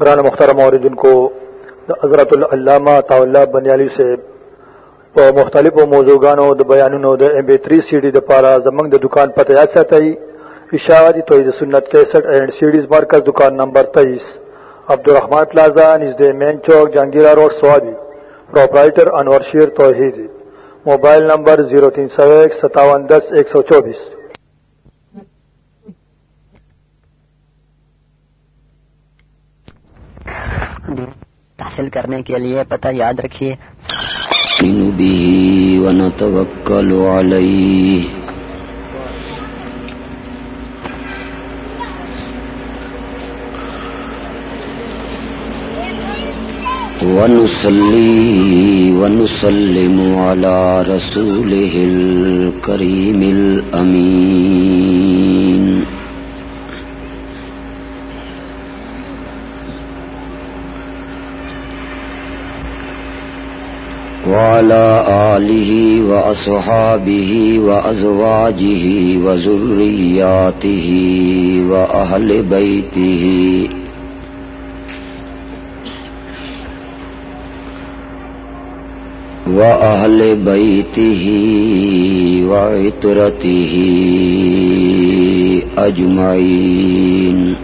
گران مختار موردن کو حضرت العلامہ طا بنیالی سے په مختلفو موضوعګانو د بیانونو د ام بي 3 سي ډي د پاره زمنګ د دکان پته یا ساتي اشاعتی توحید سنت 61 اینڈ سیډیز مرکز دکان نمبر 23 عبدالرحمن پلازا نزد main Chowk Jangira road, Swabi. Proprietor انور شیر توحید۔ موبائل نمبر 03015710124 حاصل کرنے کے لیے پتہ یاد رکھیے۔ به ونتوكل عليه ونصلي ونسلم على رسوله الكريم الأمين وعلى آله وأصحابه وأزواجه وزرياته وأهل بيته. وأهل بيته وعترته أجمعين.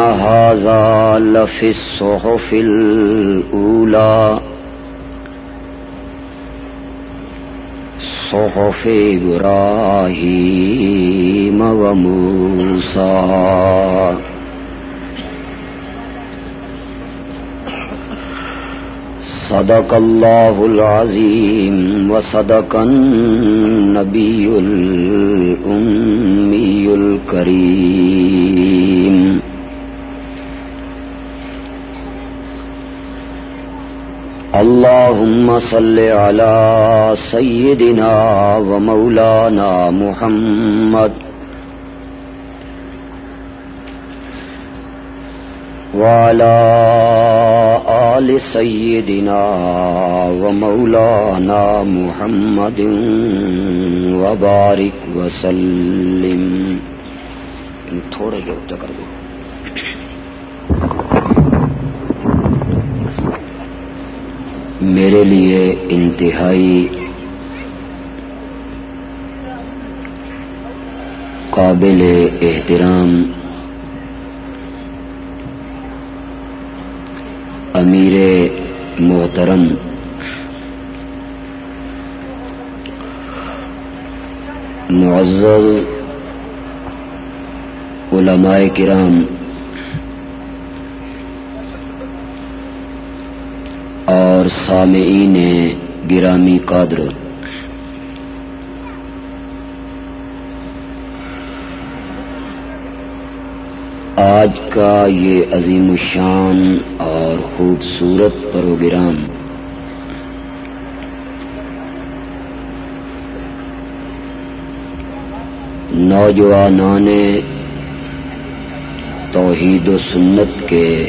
هذا لفي الصحف الأولى صحف إبراهيم وموسى صدق الله العظيم وصدق النبي الأمي الكريم اللهم صل على سيدنا ومولانا محمد وعلى آل سيدنا ومولانا محمد وبارك وسلم. تھوڑے جو کر دو۔ میرے لیے انتہائی قابل احترام امیر محترم معزز علماء کرام اور سامعین گرامی قادر۔ آج کا یہ عظیم الشان اور خوبصورت پروگرام۔ نوجوانان توحید و سنت کے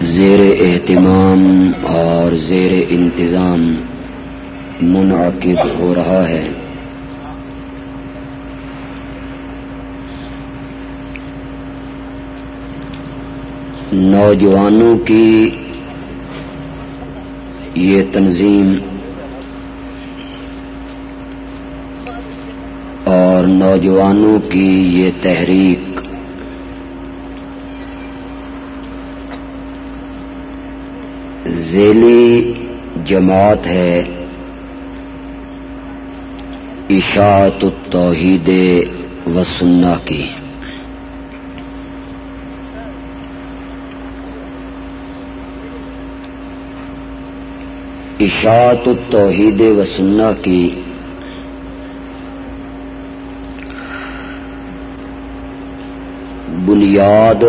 زیر اہتمام اور زیر انتظام منعقد ہو رہا ہے۔ نوجوانوں کی یہ تنظیم اور نوجوانوں کی یہ تحریک ذیلی جماعت ہے۔ اشاعت التوحید و سنہ کی۔ اشاعت التوحید و سنہ کی۔ بنیاد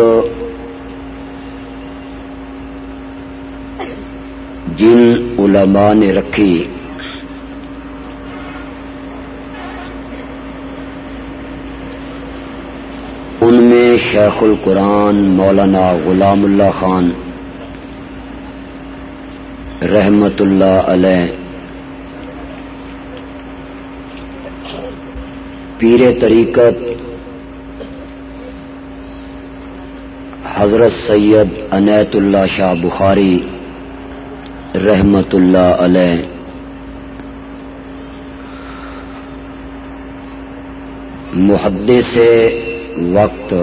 جن علماء نے رکھی۔ ان میں شیخ القرآن مولانا غلام اللہ خان رحمت اللہ علیہ، پیر طریقت حضرت سید انیت اللہ شاہ بخاری رحمت اللہ علیہ۔ محدث سے وقت۔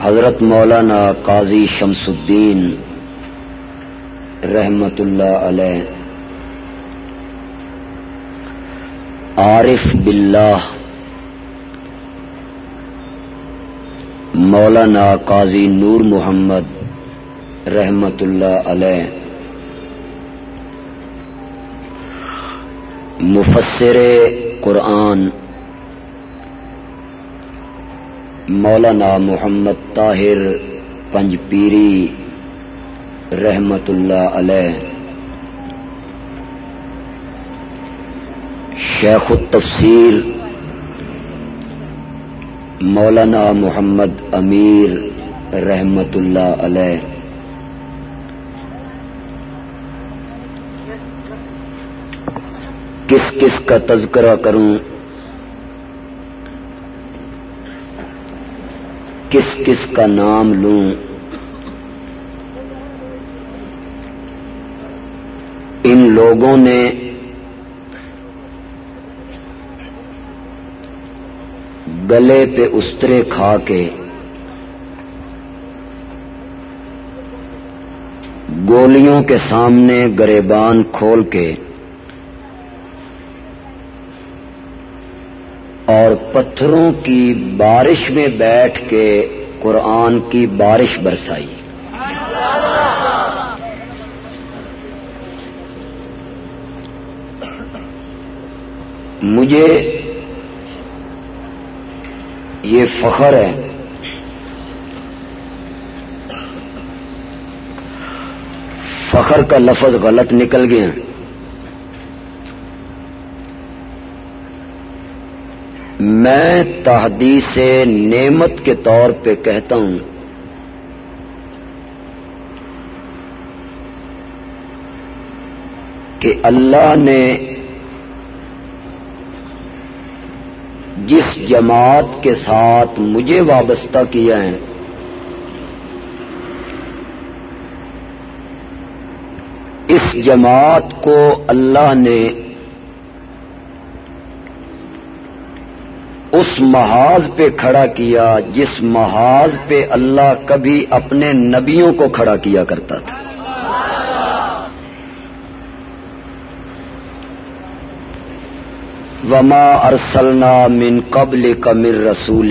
حضرت مولانا قاضی شمس الدین رحمت اللہ علیہ۔ عارف باللہ۔ مولانا قاضی نور محمد۔ رحمت اللہ علیہ۔ مفسر قرآن۔ مولانا محمد طاہر پنج پیری رحمت اللہ علیہ۔ شیخ التفسیر مولانا محمد امیر رحمت اللہ علیہ۔ کس کا تذکرہ کروں؟ کس کس کا نام لوں؟ ان لوگوں نے گلے پہ استرے کھا کے گولیوں کے سامنے گریبان کھول کے اور پتھروں کی بارش میں بیٹھ کے قرآن کی بارش برسائی۔ مجھے یہ فخر ہے۔ فخر کا لفظ غلط نکل گیا۔ میں تحدیث نعمت کے طور پہ کہتا ہوں۔ کہ اللہ نے جس جماعت کے ساتھ مجھے وابستہ کیا ہے، اس جماعت کو اللہ نے اس محاذ پہ کھڑا کیا جس محاذ پہ اللہ کبھی اپنے نبیوں کو کھڑا کیا کرتا تھا۔ وما ارسلنا من قبل کمر رسول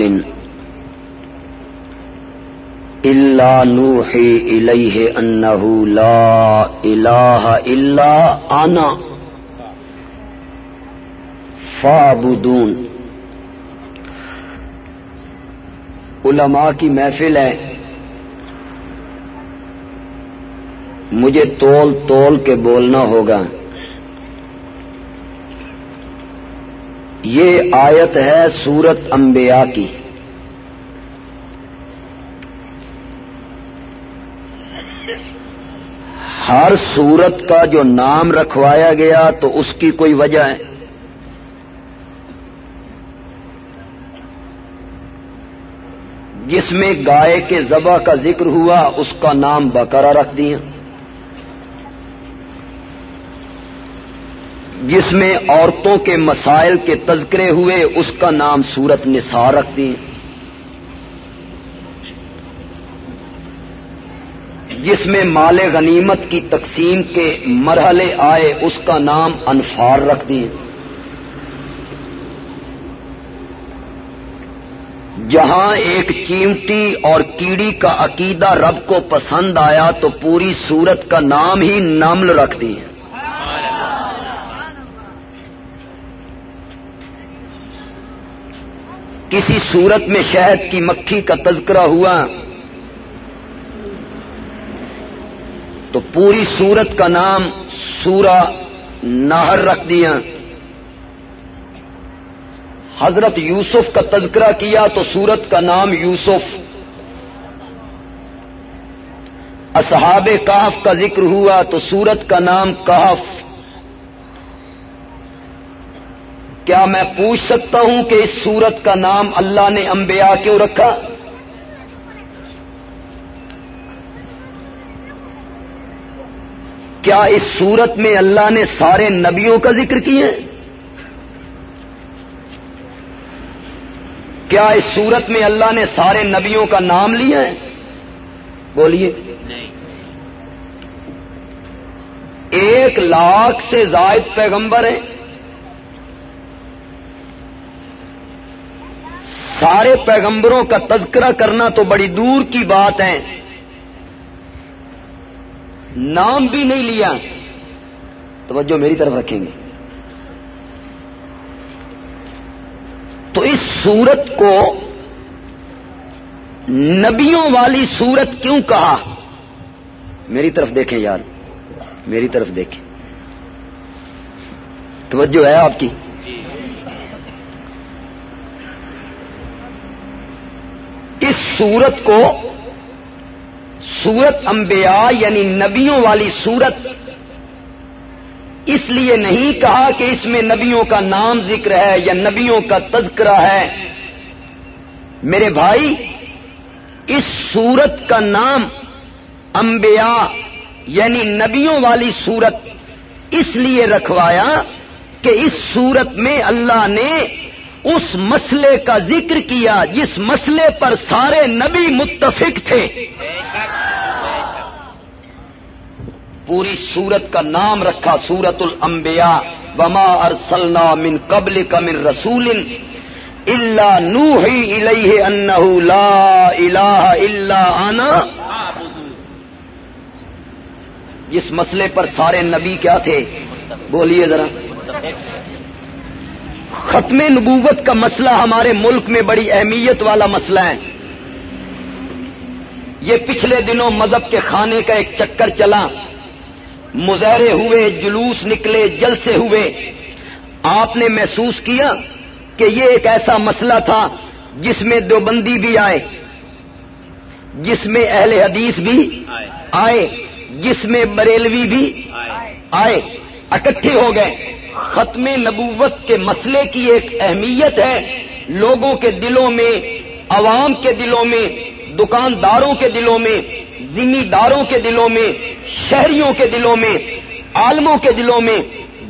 اللہ نوحی الیہ انہو لا الہ الا آنا فابدون علماء کی محفل ہے۔ مجھے تول تول کے بولنا ہوگا۔ یہ آیت ہے سورت انبیاء کی۔ ہر سورت کا جو نام رکھوایا گیا تو اس کی کوئی وجہ ہے؟ جس میں گائے کے ذبح کا ذکر ہوا، اس کا نام بکرا رکھ دیا۔ جس میں عورتوں کے مسائل کے تذکرے ہوئے، اس کا نام سورت نثار رکھ دی جس میں مال غنیمت کی تقسیم کے مرحلے آئے، اس کا نام انفار رکھ دی جہاں ایک چیمٹی اور کیڑی کا عقیدہ رب کو پسند آیا تو پوری سورت کا نام ہی نمل رکھ دی کسی سورت میں شہد کی مکھی کا تذکرہ ہوا تو پوری سورت کا نام سورہ نہر رکھ دیا۔ حضرت یوسف کا تذکرہ کیا تو سورت کا نام یوسف۔ اصحاب کاف کا ذکر ہوا تو سورت کا نام کاف کیا میں پوچھ سکتا ہوں کہ اس سورت کا نام اللہ نے انبیاء کیوں رکھا؟ کیا اس سورت میں اللہ نے سارے نبیوں کا ذکر کیا کیا اس سورت میں اللہ نے سارے نبیوں کا نام لیا ہے؟ بولیے۔ ایک لاکھ سے زائد پیغمبر ہیں۔ سارے پیغمبروں کا تذکرہ کرنا تو بڑی دور کی بات ہے۔ نام بھی نہیں لیا۔ توجہ میری طرف رکھیں گے۔ تو اس سورت کو نبیوں والی سورت کیوں کہا؟ میری طرف دیکھیں یار، میری طرف دیکھیں۔ توجہ ہے آپ کی؟ اس سورت کو سورت انبیاء یعنی نبیوں والی سورت اس لیے نہیں کہا کہ اس میں نبیوں کا نام ذکر ہے یا نبیوں کا تذکرہ ہے۔ میرے بھائی، اس سورت کا نام انبیاء یعنی نبیوں والی سورت اس لیے رکھوایا کہ اس سورت میں اللہ نے اس مسئلے کا ذکر کیا جس مسئلے پر سارے نبی متفق تھے۔ پوری سورت کا نام رکھا سورت الانبیاء وما ارسلنا من قبل کا من رسول اللہ نو ہی انہ لا الہ الا انا جس مسئلے پر سارے نبی کیا تھے؟ بولیے ذرا۔ ختم نبوت کا مسئلہ ہمارے ملک میں بڑی اہمیت والا مسئلہ ہے۔ یہ پچھلے دنوں مذہب کے کھانے کا ایک چکر چلا۔ مظاہرے ہوئے، جلوس نکلے، جلسے ہوئے۔ آپ نے محسوس کیا کہ یہ ایک ایسا مسئلہ تھا جس میں دیوبندی بھی آئے، جس میں اہل حدیث بھی آئے، جس میں بریلوی بھی آئے، اکٹھے ہو گئے۔ ختم نبوت کے مسئلے کی ایک اہمیت ہے۔ لوگوں کے دلوں میں، عوام کے دلوں میں دکانداروں کے دلوں میں ذمہ داروں کے دلوں میں، شہریوں کے دلوں میں، عالموں کے دلوں میں،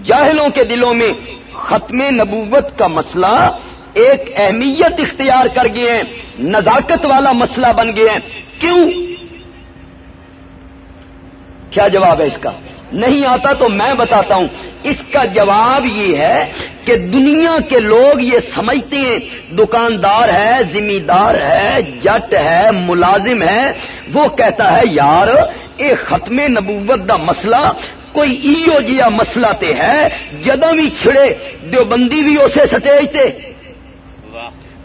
جاہلوں کے دلوں میں ختم نبوت کا مسئلہ ایک اہمیت اختیار کر گئے ہیں، نزاکت والا مسئلہ بن گئے ہیں۔ کیوں؟ کیا جواب ہے اس کا؟ نہیں آتا تو میں بتاتا ہوں۔ اس کا جواب یہ ہے کہ دنیا کے لوگ یہ سمجھتے ہیں، دکاندار ہے ذمہ دار ہے، جٹ ہے، ملازم ہے۔ وہ کہتا ہے، یار، اے ختم نبوت دا مسئلہ، کوئی ایو جیا مسئلہ تے ہے جدہ بھی چھڑے، دیوبندی بھی اسے سٹیج تے۔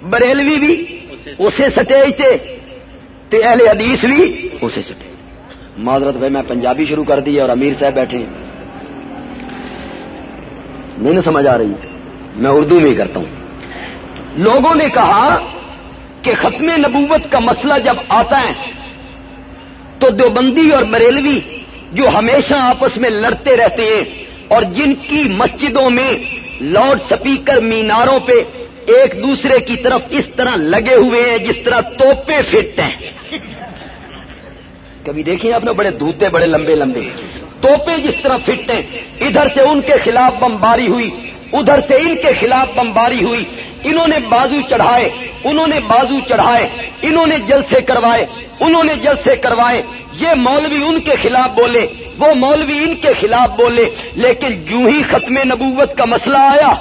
بریلوی بھی اسے سٹیج تے۔ تے اہل حدیث بھی اسے سٹیج۔ معذرت بھائی، میں پنجابی شروع کر دی اور امیر صاحب بیٹھے ہیں۔ نہیں نا سمجھ آ رہی۔ میں اردو میں ہی کرتا ہوں۔ لوگوں نے کہا کہ ختم نبوت کا مسئلہ جب آتا ہے، تو دیوبندی اور بریلوی جو ہمیشہ آپس میں لڑتے رہتے ہیں اور جن کی مسجدوں میں لاؤڈ سپیکر میناروں پہ ایک دوسرے کی طرف اس طرح لگے ہوئے ہیں، جس طرح توپے فٹ ہیں۔ کبھی دیکھیں آپ نے بڑے دھوتے، بڑے لمبے لمبے۔ توپے جس طرح فٹ ہیں، ادھر سے ان کے خلاف بمباری ہوئی، ادھر سے ان کے خلاف بمباری ہوئی۔ انہوں نے بازو چڑھائے، انہوں نے بازو چڑھائے، انہوں نے جلسے کروائے، انہوں نے جلسے کروائے۔ یہ مولوی ان کے خلاف بولے، وہ مولوی ان کے خلاف بولے۔ لیکن جو ہی ختم نبوت کا مسئلہ آیا،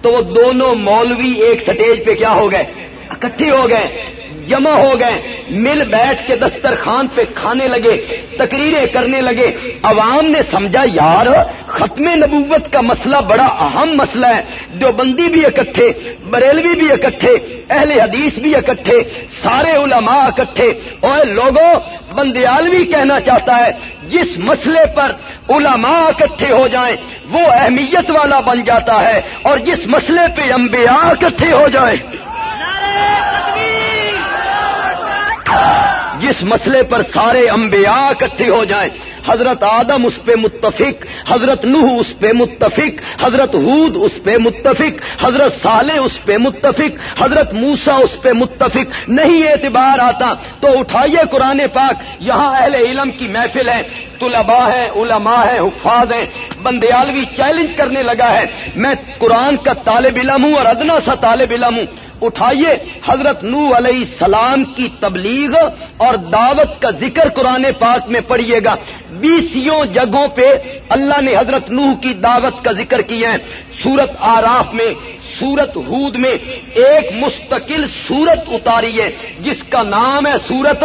تو وہ دونوں مولوی ایک سٹیج پہ کیا ہو گئے؟ اکٹھے ہو گئے۔ جمع ہو گئے، مل بیٹھ کے دسترخوان پہ کھانے لگے، تقریریں کرنے لگے۔ عوام نے سمجھا، یار، ختم نبوت کا مسئلہ بڑا اہم مسئلہ ہے۔ دیوبندی بھی اکٹھے، بریلوی بھی اکٹھے، اہل حدیث بھی اکٹھے، سارے علماء اکٹھے۔ اور لوگوں، بندیالوی کہنا چاہتا ہے، جس مسئلے پر علماء اکٹھے ہو جائیں، وہ اہمیت والا بن جاتا ہے اور جس مسئلے پہ انبیاء اکٹھے ہو جائیں۔ جس مسئلے پر سارے انبیاء اکٹھے ہو جائیں حضرت آدم اس پہ متفق، حضرت نوح اس پہ متفق، حضرت حود اس پہ متفق، حضرت صالح اس پہ متفق، حضرت موسا اس پہ متفق، نہیں اعتبار آتا۔ تو اٹھائیے قرآن پاک، یہاں اہل علم کی محفل ہے، طلباء ہے علماء ہے حفاظ ہیں بندیالوی چیلنج کرنے لگا ہے۔ میں قرآن کا طالب علم ہوں اور ادنا سا طالب علم ہوں۔ اٹھائیے، حضرت نو علیہ السلام کی تبلیغ اور دعوت کا ذکر قرآن پاک میں پڑھیے گا۔ بیسوں جگہوں پہ اللہ نے حضرت نوح کی دعوت کا ذکر کیا ہے۔ سورت آراف میں، سورت ہود میں ایک مستقل سورت اتاری ہے، جس کا نام ہے سورت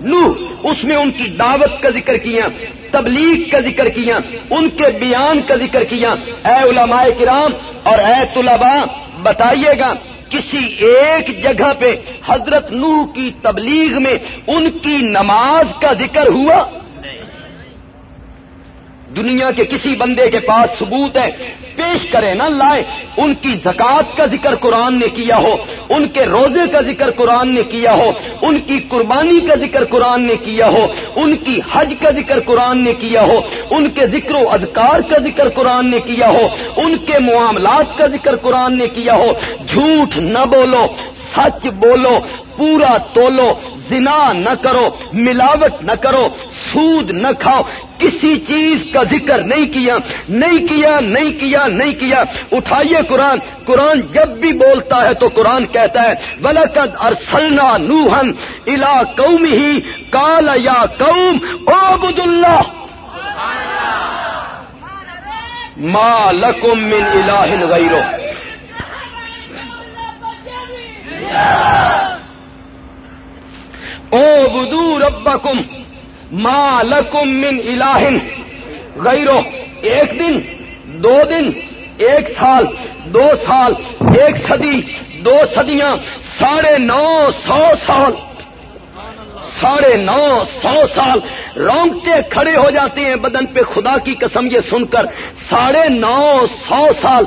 نو اس میں ان کی دعوت کا ذکر کیا، تبلیغ کا ذکر کیا، ان کے بیان کا ذکر کیا۔ اے علماء کرام اور اے طلباء، بتائیے گا، کسی ایک جگہ پہ حضرت نوح کی تبلیغ میں ان کی نماز کا ذکر ہوا؟ دنیا کے کسی بندے کے پاس ثبوت ہے، پیش کرے نا لائے۔ ان کی زکات کا ذکر قرآن نے کیا ہو، ان کے روزے کا ذکر قرآن نے کیا ہو، ان کی قربانی کا ذکر قرآن نے کیا ہو، ان کی حج کا ذکر قرآن نے کیا ہو، ان کے ذکر و اذکار کا ذکر قرآن نے کیا ہو، ان کے معاملات کا ذکر قرآن نے کیا ہو۔ جھوٹ نہ بولو سچ بولو، پورا تولو، زنا نہ کرو، ملاوٹ نہ کرو، سود نہ کھاؤ۔ کسی چیز کا ذکر نہیں کیا نہیں کیا نہیں کیا نہیں کیا۔ اٹھائیے قرآن۔ قرآن جب بھی بولتا ہے تو قرآن کہتا ہے بلکد ارسلنا نوہن الا قوم ہی کال یا قوم عبد اللہ ما لکم من الہ غیرو او بدو ربکم ما لکم من الہ غیرو، ایک دن، دو دن، ایک سال، دو سال، ایک صدی، دو صدیاں، ساڑھے نو سو سال، ساڑھے نو سو سال رونگتے کھڑے ہو جاتے ہیں بدن پہ، خدا کی قسم یہ سن کر، ساڑھے نو سو سال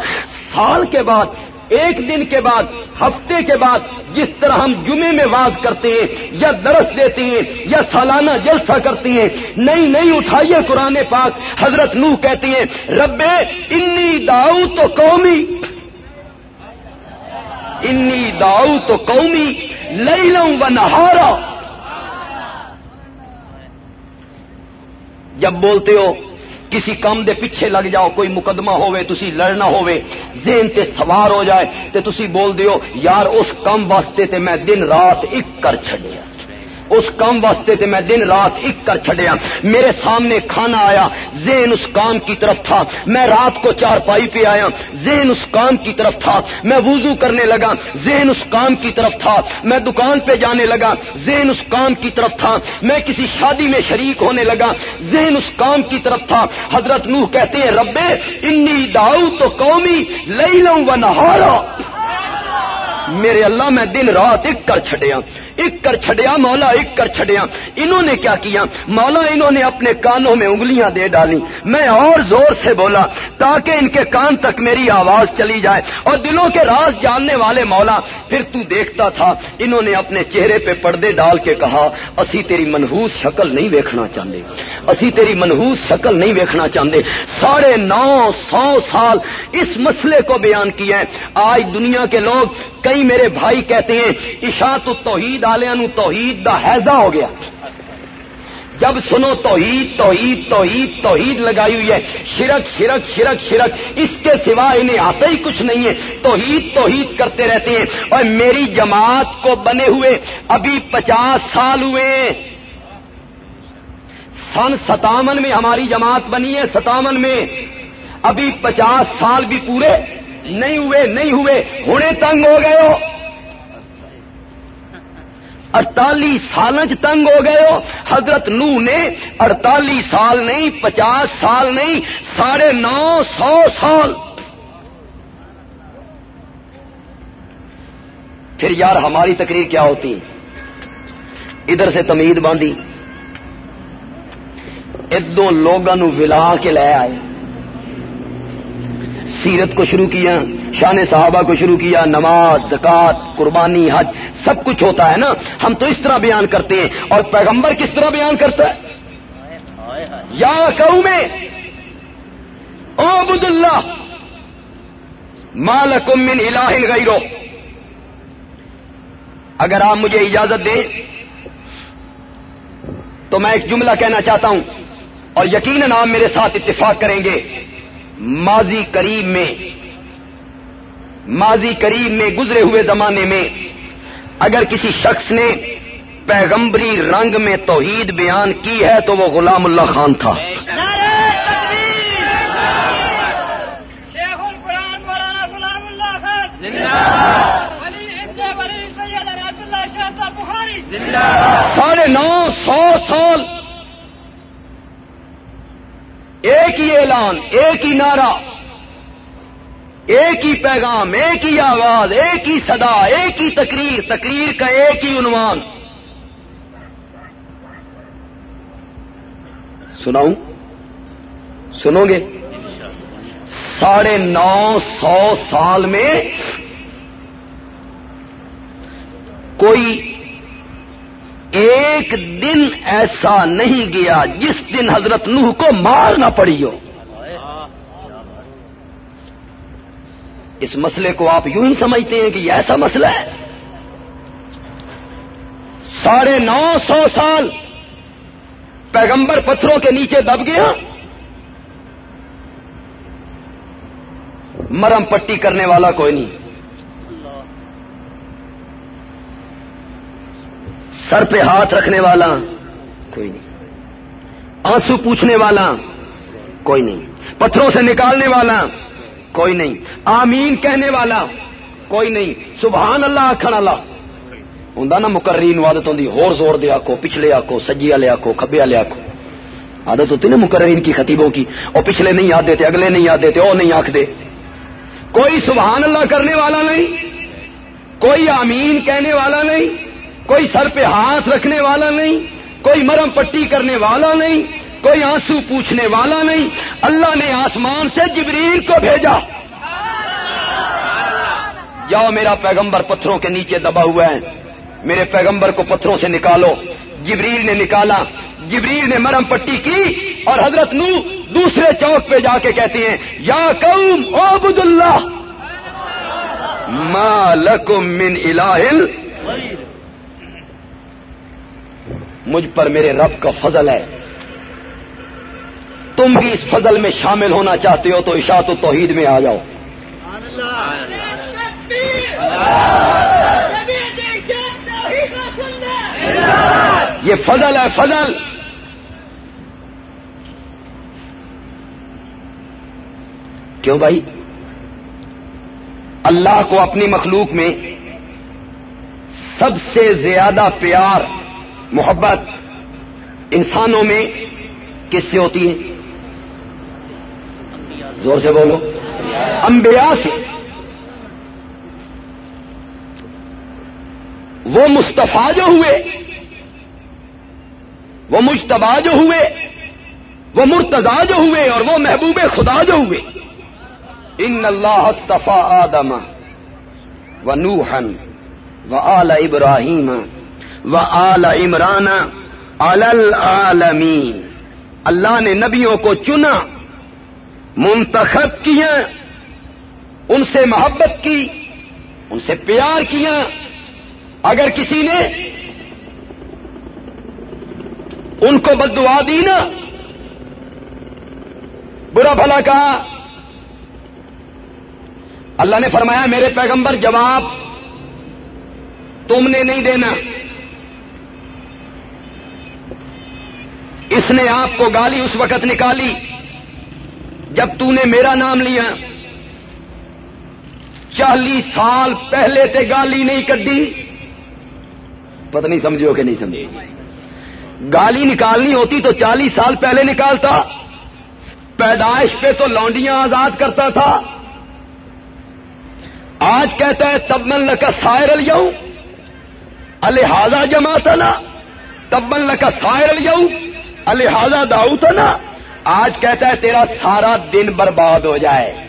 سال کے بعد ایک دن کے بعد، ہفتے کے بعد جس طرح ہم جمعے میں واز کرتے ہیں، یا درس دیتے ہیں، یا سالانہ جلسہ کرتے ہیں نہیں نہیں اٹھائیے قرآن پاک حضرت نوح کہتے ہیں، رب انی داؤ تو قومی، انی داؤ تو قومی لئی لوں و نہارا۔ جب بولتے ہو کسی کام دے پیچھے لگ جاؤ، کوئی مقدمہ ہوے تسی لڑنا ہوے ذہن تے سوار ہو جائے، تے تسی بول دیو، یار، اس کام واسطے تے میں دن رات ایک کر چھڈیا۔ اس کام واسطے تے میں دن رات ایک کر چھڑیا میرے سامنے کھانا آیا، ذہن اس کام کی طرف تھا۔ میں رات کو چار پائی پہ آیا۔ ذہن اس کام کی طرف تھا۔ میں وضو کرنے لگا۔ ذہن اس کام کی طرف تھا۔ میں دکان پہ جانے لگا۔ ذہن اس کام کی طرف تھا۔ میں کسی شادی میں شریک ہونے لگا۔ ذہن اس کام کی طرف تھا۔ حضرت نوح کہتے ہیں، ربے، انی داؤ تو قومی لئی لوں و نہارا۔ میرے اللہ، میں دن رات ایک کر چھڑیا ایک کر چھڑیا، مولا ایک کر چھڑیا۔ انہوں نے کیا کیا؟ مولا انہوں نے اپنے کانوں میں انگلیاں دے ڈالی۔ میں اور زور سے بولا، تاکہ ان کے کان تک میری آواز چلی جائے۔ اور دلوں کے راز جاننے والے مولا، پھر تو دیکھتا تھا، انہوں نے اپنے چہرے پہ پردے ڈال کے کہا، اسی تیری منہوس شکل نہیں ویکھنا چاہتے اسی تیری منہوس شکل نہیں ویکھنا چاہتے ساڑھے نو سو سال اس مسئلے کو بیان کیا ہے۔ آج دنیا کے لوگ کئی میرے بھائی کہتے ہیں اشاعت توحید والوں توحید دا حیضہ ہو گیا۔ جب سنو توحید توحید توحید توحید لگائی ہوئی ہے۔ شرک شرک شرک شرک۔ اس کے سوا انہیں آتا ہی کچھ نہیں ہے۔ توحید توحید کرتے رہتے ہیں۔ اور میری جماعت کو بنے ہوئے ابھی پچاس سال ہوئے سن ستاون میں ہماری جماعت بنی ہے، ستاون میں۔ ابھی پچاس سال بھی پورے نہیں ہوئے نہیں ہوئے۔ ہنے تنگ ہو گئے ہو۔ اڑتالیس سال تنگ ہو گئے ہو۔ حضرت نو نے اڑتالیس سال نہیں، پچاس سال نہیں، ساڑھے نو سو سال۔ پھر یار ہماری تقریر کیا ہوتی؟ ادھر سے تمید باندھی۔ ادو لوگوں ولا کے لے آئے۔ سیرت کو شروع کیا شان صحابہ کو شروع کیا، نماز زکات قربانی، حج، سب کچھ ہوتا ہے نا؟ ہم تو اس طرح بیان کرتے ہیں۔ اور پیغمبر کس طرح بیان کرتا ہے؟ یا کہ میں عبد اللہ مالکم من الہ غیرو اگر آپ مجھے اجازت دیں، تو میں ایک جملہ کہنا چاہتا ہوں۔ اور یقیناً آپ میرے ساتھ اتفاق کریں گے۔ ماضی قریب میں ماضی قریب میں گزرے ہوئے زمانے میں اگر کسی شخص نے پیغمبری رنگ میں توحید بیان کی ہے تو وہ غلام اللہ خان تھا۔ ساڑھے نو سو سال ایک ہی اعلان ایک ہی نعرہ ایک ہی پیغام، ایک ہی آواز، ایک ہی صدا، ایک ہی تقریر تقریر کا ایک ہی عنوان۔ سناؤں؟ سنو گے؟ ساڑھے نو سو سال میں کوئی ایک دن ایسا نہیں گیا جس دن حضرت نوح کو مار نہ پڑی ہو۔ اس مسئلے کو آپ یوں ہی سمجھتے ہیں کہ یہ ایسا مسئلہ ہے۔ ساڑھے نو سو سال پیغمبر پتھروں کے نیچے دب گیا۔ مرم پٹی کرنے والا کوئی نہیں۔ سر پہ ہاتھ رکھنے والا کوئی نہیں۔ آنسو پوچھنے والا کوئی نہیں۔ پتھروں سے نکالنے والا کوئی نہیں۔ آمین کہنے والا کوئی نہیں۔ سبحان اللہ آخر اللہ ہوں نا مقرری عادت ہوں ہور زور دے آکو پچھلے آکو سجی والے آکو کبے والے آکو عادت ہوتی نا مقررین کی خطیبوں کی۔ وہ پچھلے نہیں یاد دیتے اگلے نہیں یاد دیتے وہ نہیں آخ دے کوئی سبحان اللہ کرنے والا نہیں۔ کوئی آمین کہنے والا نہیں۔ کوئی سر پہ ہاتھ رکھنے والا نہیں۔ کوئی مرم پٹی کرنے والا نہیں۔ کوئی آنسو پوچھنے والا نہیں اللہ نے آسمان سے جبریل کو بھیجا۔ جاؤ میرا پیغمبر پتھروں کے نیچے دبا ہوا ہے۔ میرے پیغمبر کو پتھروں سے نکالو۔ جبریل نے نکالا۔ جبریل نے مرم پٹی کی اور حضرت نو دوسرے چوک پہ جا کے کہتے ہیں، یا قوم عبد اللہ لکم من الہ۔ مجھ پر میرے رب کا فضل ہے۔ تم بھی اس فضل میں شامل ہونا چاہتے ہو تو اشاعت و توحید میں آ جاؤ۔ یہ فضل ہے فضل۔ کیوں بھائی؟ اللہ کو اپنی مخلوق میں سب سے زیادہ پیار، محبت انسانوں میں کس سے ہوتی ہے؟ زور سے بولو۔ انبیاء سے۔ وہ مستفا جو ہوئے، وہ مشتبہ جو ہوئے، وہ مرتضا جو ہوئے اور وہ محبوب خدا جو ہوئے۔ ان اللہ استفا آدم و نوحن و آل ابراہیم و آل عمران العالمین۔ اللہ نے نبیوں کو چنا منتخب کیا ان سے محبت کی، ان سے پیار کیا اگر کسی نے ان کو بدعا دی نا، برا بھلا کہا۔ اللہ نے فرمایا، میرے پیغمبر جواب تم نے نہیں دینا۔ اس نے آپ کو گالی اس وقت نکالی۔ جب تو نے میرا نام لیا، چالیس سال پہلے تے گالی نہیں کدی پتہ نہیں سمجھو کہ نہیں سمجھے۔ گالی نکالنی ہوتی تو چالیس سال پہلے نکالتا۔ پیدائش پہ تو لونڈیاں آزاد کرتا تھا۔ آج کہتا ہے، تب من لکا سائر اليوم الحاظہ جماعت نا تب من لکا سائر اليوم الحاظہ داؤت نا آج کہتا ہے تیرا سارا دن برباد ہو جائے۔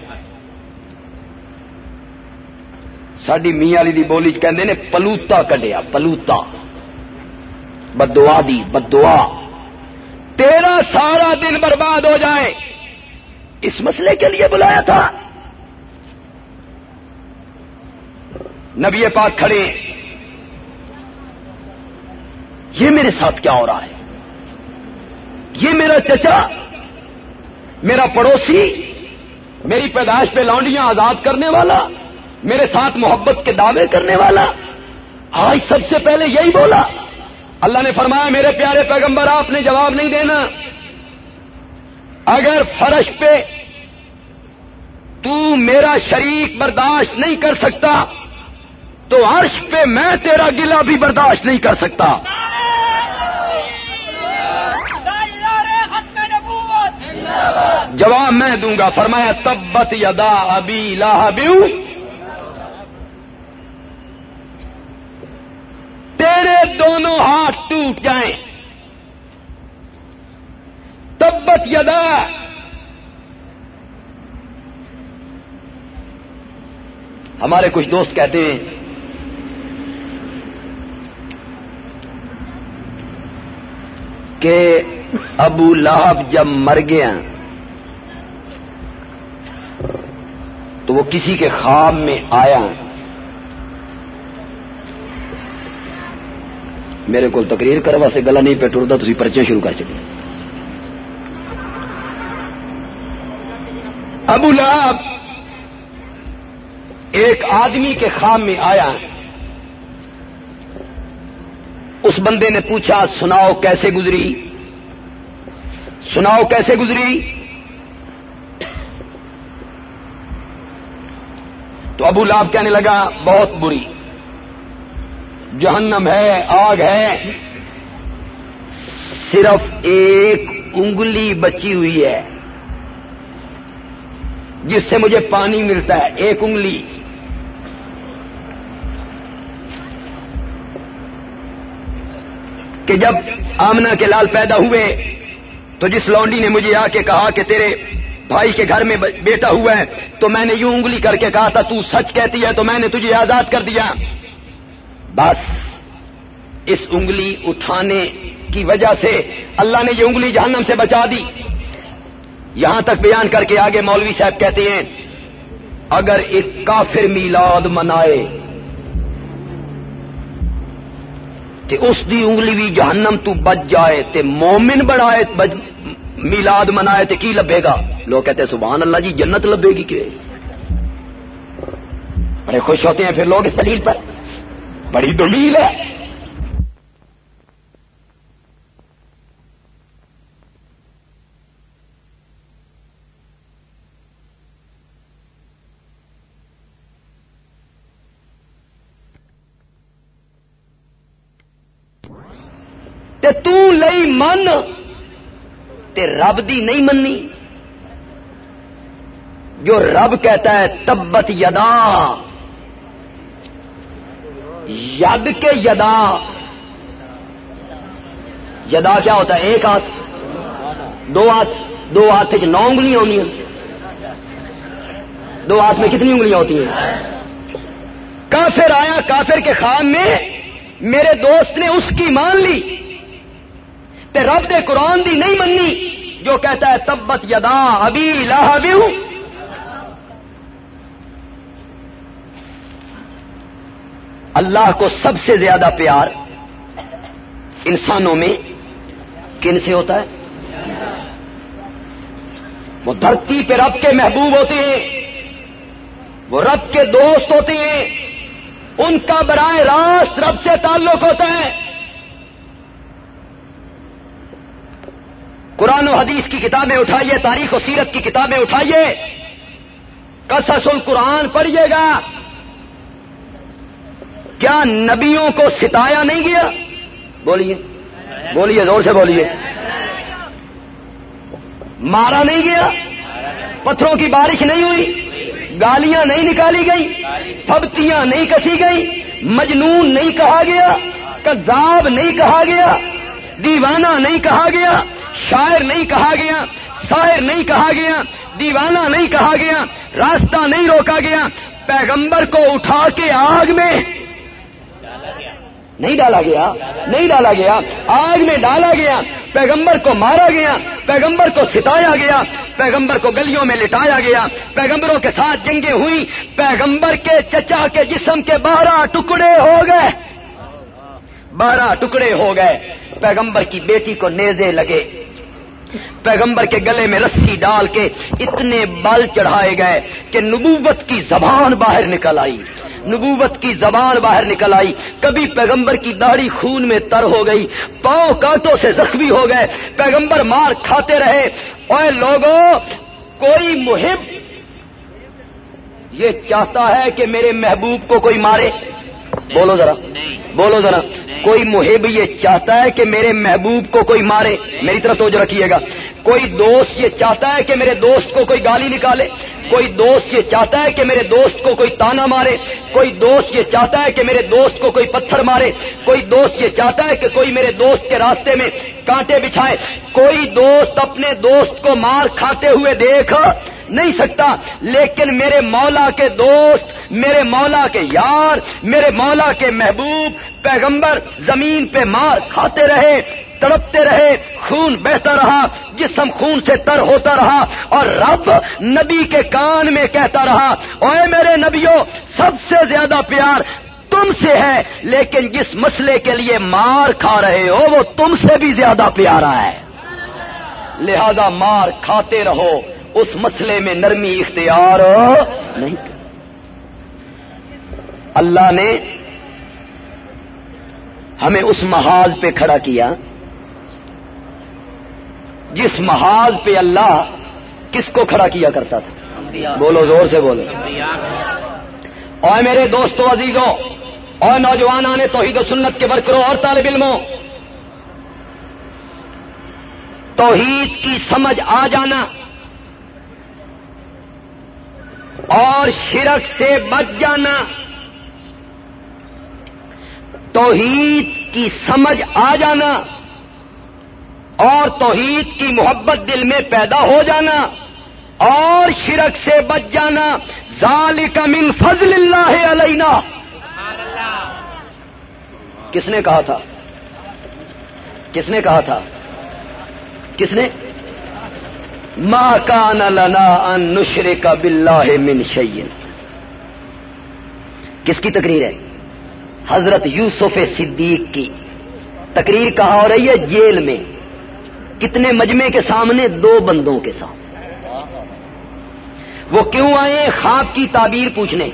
ساری میاں علی دی بولی کہندے نے، پلوتا کڈیا، پلوتا۔ بدوا دی بدوا تیرا سارا دن برباد ہو جائے۔ اس مسئلے کے لیے بلایا تھا۔ نبی پاک کھڑے یہ میرے ساتھ کیا ہو رہا ہے؟ یہ میرا چچا میرا پڑوسی، میری پیدائش پہ لانڈیاں آزاد کرنے والا، میرے ساتھ محبت کے دعوے کرنے والا، آج سب سے پہلے یہی بولا۔ اللہ نے فرمایا، میرے پیارے پیغمبر، آپ نے جواب نہیں دینا۔ اگر فرش پہ تو میرا شریک برداشت نہیں کر سکتا، تو عرش پہ میں تیرا گلا بھی برداشت نہیں کر سکتا۔ جواب میں دوں گا، فرمایا، تبت یدا ابی لاہبیو تیرے دونوں ہاتھ ٹوٹ جائیں۔ تبت یدا. ہمارے کچھ دوست کہتے ہیں، کہ ابو لہب جب مر گیا تو وہ کسی کے خواب میں آیا۔ میرے کو تقریر کروا سے گلا نہیں پہ ٹرتا تھی پرچے شروع کر چکے۔ ابو لہب ایک آدمی کے خواب میں آیا۔ اس بندے نے پوچھا، سناؤ کیسے گزری؟ سناؤ کیسے گزری؟ تو ابو لاب کہنے لگا، بہت بری۔ جہنم ہے، آگ ہے۔ صرف ایک انگلی بچی ہوئی ہے، جس سے مجھے پانی ملتا ہے، ایک انگلی۔ کہ جب آمنا کے لال پیدا ہوئے، تو جس لونڈی نے مجھے آ کے کہا کہ تیرے بھائی کے گھر میں بیٹا ہوا ہے، تو میں نے یوں انگلی کر کے کہا تھا، تو سچ کہتی ہے، تو میں نے تجھے آزاد کر دیا۔ بس، اس انگلی اٹھانے کی وجہ سے اللہ نے یہ انگلی جہنم سے بچا دی۔ یہاں تک بیان کر کے آگے مولوی صاحب کہتے ہیں، اگر ایک کافر میلاد منائے، تے اس دی انگلی بھی جہنم تو بچ جائے، تے مومن بڑھائے میلاد منائے تے کی لبے گا؟ لوگ کہتے ہیں، سبحان اللہ جی جنت لبے گی کہ بڑے خوش ہوتے ہیں پھر لوگ اس دلیل پر۔ بڑی دلیل ہے۔ تے تو لئی من تے رب دی نہیں مننی۔ جو رب کہتا ہے، تبت یدا۔ ید کے یدا۔ یدا کیا ہوتا ہے؟ ایک ہاتھ۔ دو ہاتھ۔ دو ہاتھ نو انگلیاں ہونی دو ہاتھ میں کتنی انگلیاں ہوتی ہیں؟ کافر آیا، کافر کے خان میں میرے دوست نے اس کی مان لی۔ تے رب دے قرآن دی نہیں مننی، جو کہتا ہے، تبت یدا ابھی لاہ اللہ کو سب سے زیادہ پیار انسانوں میں کن سے ہوتا ہے؟ وہ دھرتی پہ رب کے محبوب ہوتے ہیں، وہ رب کے دوست ہوتے ہیں، ان کا براہ راست رب سے تعلق ہوتا ہے۔ قرآن و حدیث کی کتابیں اٹھائیے، تاریخ و سیرت کی کتابیں اٹھائیے۔ قصص القرآن پڑھیے گا۔ کیا نبیوں کو ستایا نہیں گیا؟ بولیے بولیے، زور سے بولیے۔ مارا نہیں گیا؟ پتھروں کی بارش نہیں ہوئی؟ گالیاں نہیں نکالی گئی پھبتیاں نہیں کسی گئی مجنون نہیں کہا گیا؟ کذاب نہیں کہا گیا؟ دیوانہ نہیں کہا گیا، شاعر نہیں کہا گیا شاعر نہیں کہا گیا، دیوانہ نہیں کہا گیا، راستہ نہیں روکا گیا، پیغمبر کو اٹھا کے آگ میں نہیں ڈالا گیا، نہیں ڈالا گیا، آگ میں ڈالا گیا، پیغمبر کو مارا گیا، پیغمبر کو ستایا گیا، پیغمبر کو گلیوں میں لٹایا گیا، پیغمبروں کے ساتھ جنگیں ہوئی پیغمبر کے چچا کے جسم کے بارہ ٹکڑے ہو گئے۔ بارہ ٹکڑے ہو گئے۔ پیغمبر کی بیٹی کو نیزے لگے۔ پیغمبر کے گلے میں رسی ڈال کے اتنے بال چڑھائے گئے کہ نبوت کی زبان باہر نکل آئی۔ نبوت کی زبان باہر نکل آئی۔ کبھی پیغمبر کی داڑھی خون میں تر ہو گئی۔ پاؤں کانٹوں سے زخمی ہو گئے۔ پیغمبر مار کھاتے رہے۔ اور لوگوں، کوئی محب یہ چاہتا ہے کہ میرے محبوب کو کوئی مارے۔ بولو ذرا بولو ذرا کوئی محب یہ چاہتا ہے کہ میرے محبوب کو کوئی مارے میری طرف توجہ رکھیے گا کوئی دوست یہ چاہتا ہے کہ میرے دوست کو کوئی گالی نکالے کوئی دوست یہ چاہتا ہے کہ میرے دوست کو کوئی تانا مارے کوئی دوست یہ چاہتا ہے کہ میرے دوست کو کوئی پتھر مارے کوئی دوست یہ چاہتا ہے کہ کوئی میرے دوست کے راستے میں کانٹے بچھائے کوئی دوست اپنے دوست کو مار کھاتے ہوئے دیکھ نہیں سکتا۔ لیکن میرے مولا کے دوست، میرے مولا کے یار، میرے مولا کے محبوب پیغمبر زمین پہ مار کھاتے رہے، تڑپتے رہے، خون بہتا رہا، جسم خون سے تر ہوتا رہا اور رب نبی کے کان میں کہتا رہا اوے میرے نبیوں سب سے زیادہ پیار تم سے ہے، لیکن جس مسئلے کے لیے مار کھا رہے ہو، وہ تم سے بھی زیادہ پیارا ہے۔ لہذا مار کھاتے رہو۔ اس مسئلے میں نرمی اختیار نہیں اللہ نے ہمیں اس محاذ پہ کھڑا کیا۔ جس محاذ پہ اللہ کس کو کھڑا کیا کرتا تھا؟ بولو، زور سے بولو۔ اور میرے دوستوں عزیزوں اور نوجوان نے توحید و سنت کے برکروں اور طالب علموں، توحید کی سمجھ آ جانا اور شرک سے بچ جانا۔ توحید کی سمجھ آ جانا اور توحید کی محبت دل میں پیدا ہو جانا اور شرک سے بچ جانا۔ ذالک من فضل اللہ علینا۔ کس نے کہا تھا؟ کس نے کہا تھا؟ کس نے؟ ما کان لنا ان نشرک باللہ من شیئن کس کی تقریر ہے؟ حضرت یوسف صدیق کی۔ تقریر کہا ہو رہی ہے؟ جیل میں۔ کتنے مجمے کے سامنے؟ دو بندوں کے ساتھ۔ وہ کیوں آئے؟ خواب کی تعبیر پوچھنے۔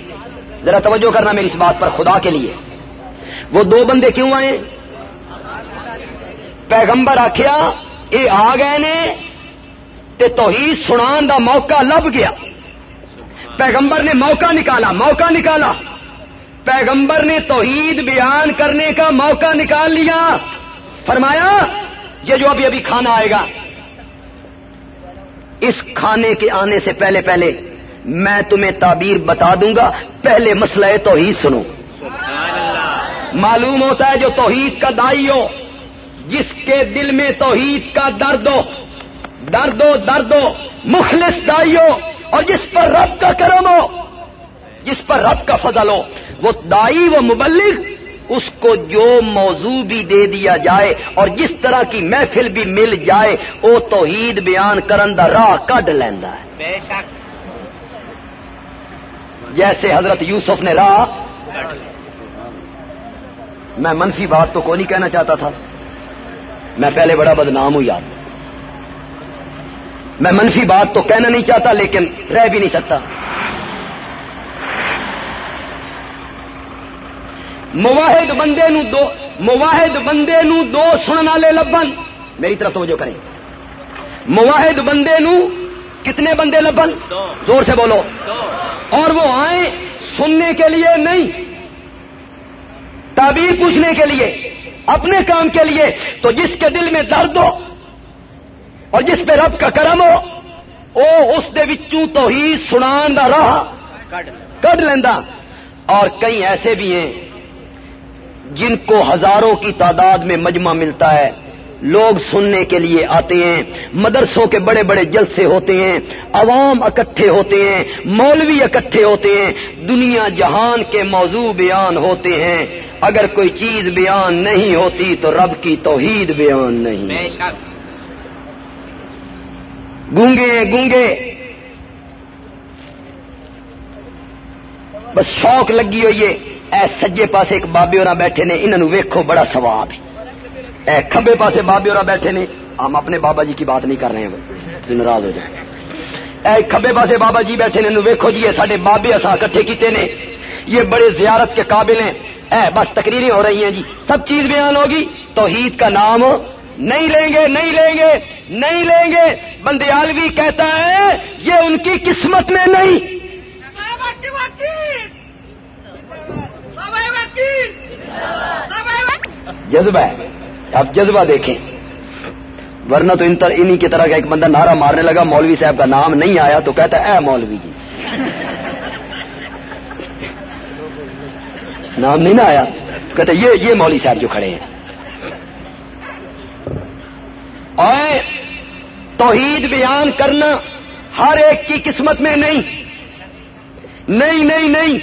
ذرا توجہ کرنا میری اس بات پر خدا کے لیے۔ وہ دو بندے کیوں آئے؟ پیغمبر آخیا یہ آ گئے نے تے توحید سنان دا موقع لب گیا۔ پیغمبر نے موقع نکالا موقع نکالا۔ پیغمبر نے توحید بیان کرنے کا موقع نکال لیا۔ فرمایا یہ جو ابھی ابھی کھانا آئے گا اس کھانے کے آنے سے پہلے پہلے میں تمہیں تعبیر بتا دوں گا۔ پہلے مسئلہ توحید سنو۔ معلوم ہوتا ہے جو توحید کا دائی ہو جس کے دل میں توحید کا درد ہو درد و درد و مخلص دائی ہو اور جس پر رب کا کرم ہو جس پر رب کا فضل ہو وہ دائی و مبلغ اس کو جو موضوع بھی دے دیا جائے اور جس طرح کی محفل بھی مل جائے وہ توحید بیان کرن دا راہ کڈ لینا ہے۔ بے شک۔ جیسے حضرت یوسف نے راہ میں منفی بات تو کو نہیں کہنا چاہتا تھا۔ میں پہلے بڑا بدنام ہوں یار۔ میں منفی بات تو کہنا نہیں چاہتا لیکن رہ بھی نہیں سکتا۔ مواحد بندے نو دو، مواحد بندے نو دو سنن والے لبن میری طرف توجہ کریں۔ مواحد بندے نو کتنے بندے لبن زور سے بولو۔ اور وہ آئیں سننے کے لیے نہیں، تعبیر پوچھنے کے لیے، اپنے کام کے لیے۔ تو جس کے دل میں درد ہو اور جس پہ رب کا کرم ہو وہ اس دے وچوں تو ہی سنان دا راہ کڈ لینا اور کئی ایسے بھی ہیں جن کو ہزاروں کی تعداد میں مجمع ملتا ہے۔ لوگ سننے کے لیے آتے ہیں، مدرسوں کے بڑے بڑے جلسے ہوتے ہیں، عوام اکٹھے ہوتے ہیں، مولوی اکٹھے ہوتے ہیں۔ دنیا جہان کے موضوع بیان ہوتے ہیں۔ اگر کوئی چیز بیان نہیں ہوتی تو رب کی توحید بیان نہیں۔ گونگے گونگے۔ بس شوق لگی ہوئی ہے۔ اے سجے پاسے ایک بابے اور بیٹھے نے انہوں ویکھو بڑا سواب ہے۔ اے کھبے پاسے بابے اور بیٹھے نے، ہم اپنے بابا جی کی بات نہیں کر رہے ہیں۔ ناراض ہو جائیں۔ اے کھبے پاسے بابا جی بیٹھے نے ویکھو جی سارے بابے اصا کٹھے کیتے نے۔ یہ بڑے زیارت کے قابل ہیں۔ اے بس تقریریں ہو رہی ہیں جی۔ سب چیز بیان ہوگی۔ توحید کا نام نہیں لیں گے، نہیں لیں گے، نہیں لیں گے۔ بندیالوی کہتا ہے، یہ ان کی قسمت میں نہیں۔ جذبہ ہے۔ اب جذبہ دیکھیں۔ ورنہ تو انہی کی طرح کا ایک بندہ نعرہ مارنے لگا، مولوی صاحب کا نام نہیں آیا تو کہتا ہے، اے مولوی جی۔ نام نہیں نہ آیا۔ تو کہتا یہ یہ مولوی صاحب جو کھڑے ہیں۔ اور توحید بیان کرنا ہر ایک کی قسمت میں نہیں۔ نہیں نہیں نہیں۔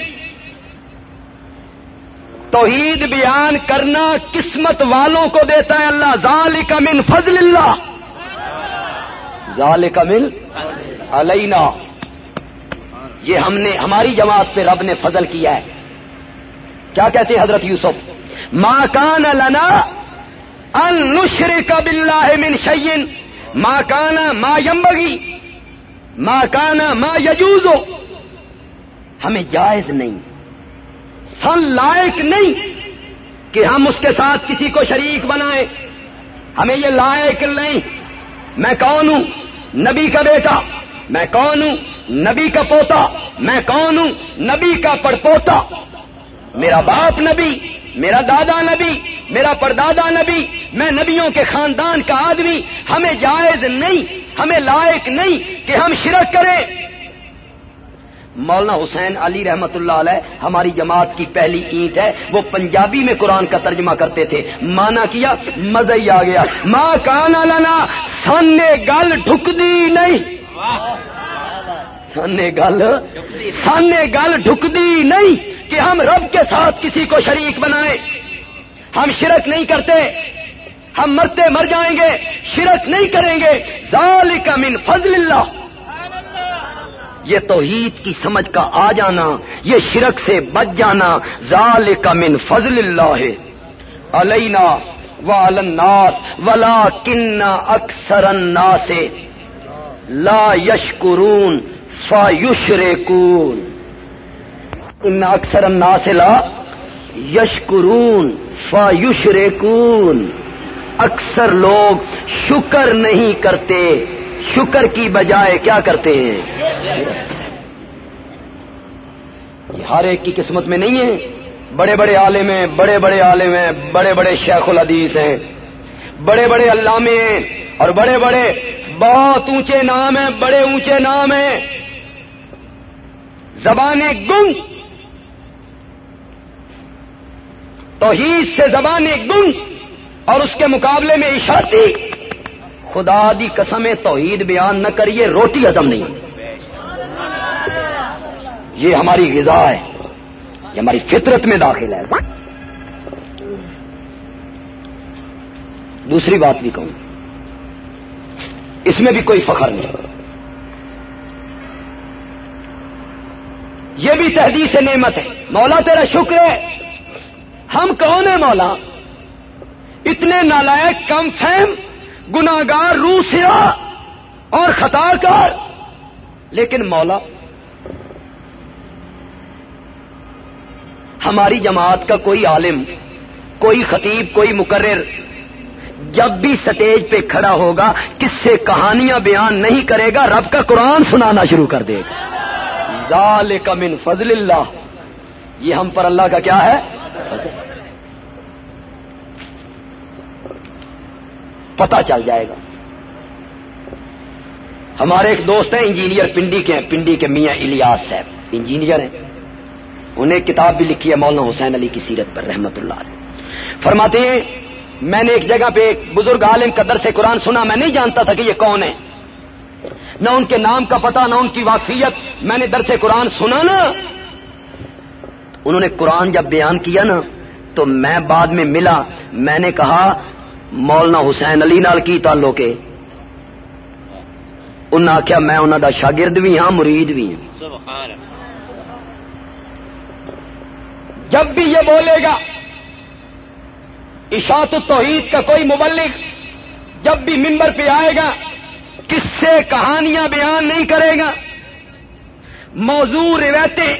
توحید بیان کرنا قسمت والوں کو دیتا ہے اللہ۔ ظال من فضل اللہ۔ ظال من علینا۔ یہ ہم نے، ہماری جماعت پہ رب نے فضل کیا ہے۔ کیا کہتے ہیں حضرت یوسف؟ ماں کان لنا ان نشرک باللہ من شیئن. ماں کانا ماں یمبگی ماں کانا ماں یجوزو ہمیں جائز نہیں. سن لائق نہیں کہ ہم اس کے ساتھ کسی کو شریک بنائیں. ہمیں یہ لائق نہیں. میں کون ہوں؟ نبی کا بیٹا. میں کون ہوں؟ نبی کا پوتا. میں کون ہوں؟ نبی کا پڑپوتا. میرا باپ نبی. میرا دادا نبی، میرا پردادا نبی، میں نبیوں کے خاندان کا آدمی، ہمیں جائز نہیں، ہمیں لائق نہیں کہ ہم شرک کریں۔ مولانا حسین علی رحمت اللہ علیہ ہماری جماعت کی پہلی اینٹ ہے، وہ پنجابی میں قرآن کا ترجمہ کرتے تھے۔ مانا کیا، مزہ ہی آ گیا۔ ماں کانا لنا، سانے گل ڈھک دی نہیں۔ سانے گل سانے گل ڈھک دی نہیں۔ کہ ہم رب کے ساتھ کسی کو شریک بنائیں۔ ہم شرک نہیں کرتے، ہم مرتے مر جائیں گے، شرک نہیں کریں گے۔ ذالک من فضل اللہ۔ یہ توحید کی سمجھ کا آ جانا، یہ شرک سے بچ جانا ظال کا من فضل اللہ۔ ہے علینا والناس ولا کن اکثر سے لا یشکرون فا ان اکثر الناس لا یشکرون فا یشرکون اکثر لوگ شکر نہیں کرتے۔ شکر کی بجائے کیا کرتے ہیں؟ ہر ایک کی قسمت میں نہیں ہے۔ بڑے بڑے عالم ہیں، بڑے بڑے عالم ہیں، بڑے بڑے شیخ الحدیث ہیں۔ بڑے بڑے علامے ہیں اور بڑے بڑے بہت اونچے نام ہیں، بڑے اونچے نام ہیں۔ زبانیں گنگ۔ توحید سے زبانیں گنگ اور اس کے مقابلے میں اشارتی۔ خدا دی قسم توحید بیان نہ کریے، روٹی ہزم نہیں۔ یہ ہماری غذا ہے، یہ ہماری فطرت میں داخل ہے۔ دوسری بات بھی کہوں، اس میں بھی کوئی فخر نہیں۔ یہ بھی تحدیث نعمت ہے۔ مولا تیرا شکر ہے۔ ہم کون ہیں مولا؟ اتنے نالائق، کم فہم گناگار روسیا اور خطا کار۔ لیکن مولا، ہماری جماعت کا کوئی عالم، کوئی خطیب، کوئی مقرر جب بھی سٹیج پہ کھڑا ہوگا، کس سے کہانیاں بیان نہیں کرے گا، رب کا قرآن سنانا شروع کر دے گا۔ ذالک من فضل اللہ۔ یہ ہم پر اللہ کا کیا ہے؟ پتا چل جائے گا۔ ہمارے ایک دوست ہیں، انجینئر پنڈی کے ہیں، پنڈی کے میاں الیاس صاحب۔ انجینئر ہیں۔ انہیں کتاب بھی لکھی ہے مولانا حسین علی کی سیرت پر، رحمت اللہ علیہ۔ فرماتے ہیں، میں نے ایک جگہ پہ ایک بزرگ عالم قدر سے قرآن سنا، میں نہیں جانتا تھا کہ یہ کون ہے۔ نہ ان کے نام کا پتہ، نہ ان کی واقفیت۔ میں نے درس قرآن سنا نا۔ انہوں نے قرآن جب بیان کیا نا، تو میں بعد میں ملا۔ میں نے کہا مولانا حسین علی نال کی تعلق ہے؟ انہیں آخیا میں انہوں دا شاگرد بھی ہاں مرید بھی ہوں جب بھی یہ بولے گا، اشاعت التوحید کا کوئی مبلغ جب بھی ممبر پہ آئے گا، کس سے کہانیاں بیان نہیں کرے گا، موضوع، روایتیں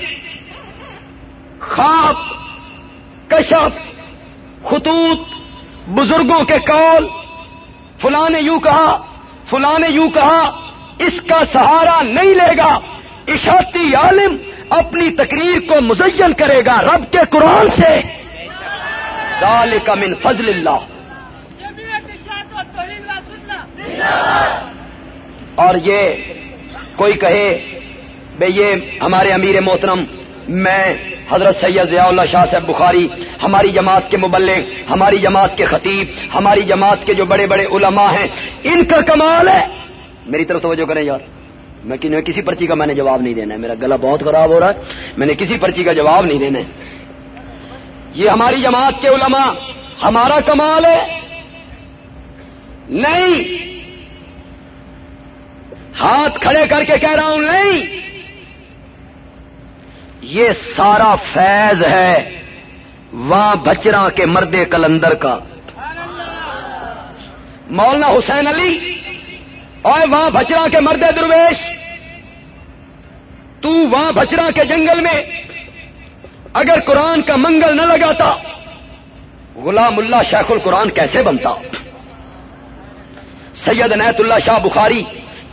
خواب کشف، خطوط بزرگوں کے کال فلاں نے یوں کہا، فلاں نے یوں کہا، اس کا سہارا نہیں لے گا۔ اشاعتی عالم اپنی تقریر کو مزین کرے گا رب کے قرآن سے۔ ذالک من فضل اللہ۔ اور یہ کوئی کہے بھائی یہ ہمارے امیر محترم، میں حضرت سید ضیاء اللہ شاہ صاحب بخاری، ہماری جماعت کے مبلغ، ہماری جماعت کے خطیب، ہماری جماعت کے جو بڑے بڑے علماء ہیں، ان کا کمال ہے۔ میری طرف توجہ کریں یار۔ میں کسی پرچی کا میں نے جواب نہیں دینا ہے۔ میرا گلا بہت خراب ہو رہا ہے۔ میں نے کسی پرچی کا جواب نہیں دینا ہے۔ یہ ہماری جماعت کے علماء، ہمارا کمال ہے۔ نہیں۔ ہاتھ کھڑے کر کے کہہ رہا ہوں، نہیں۔ یہ سارا فیض ہے وہاں بچرا کے مرد کلندر کا۔ مولانا حسین علی اور وہاں بچرا کے مرد درویش، تو وہاں بچرا کے جنگل میں اگر قرآن کا منگل نہ لگاتا، غلام اللہ شیخ القرآن کیسے بنتا؟ سید نیت اللہ شاہ بخاری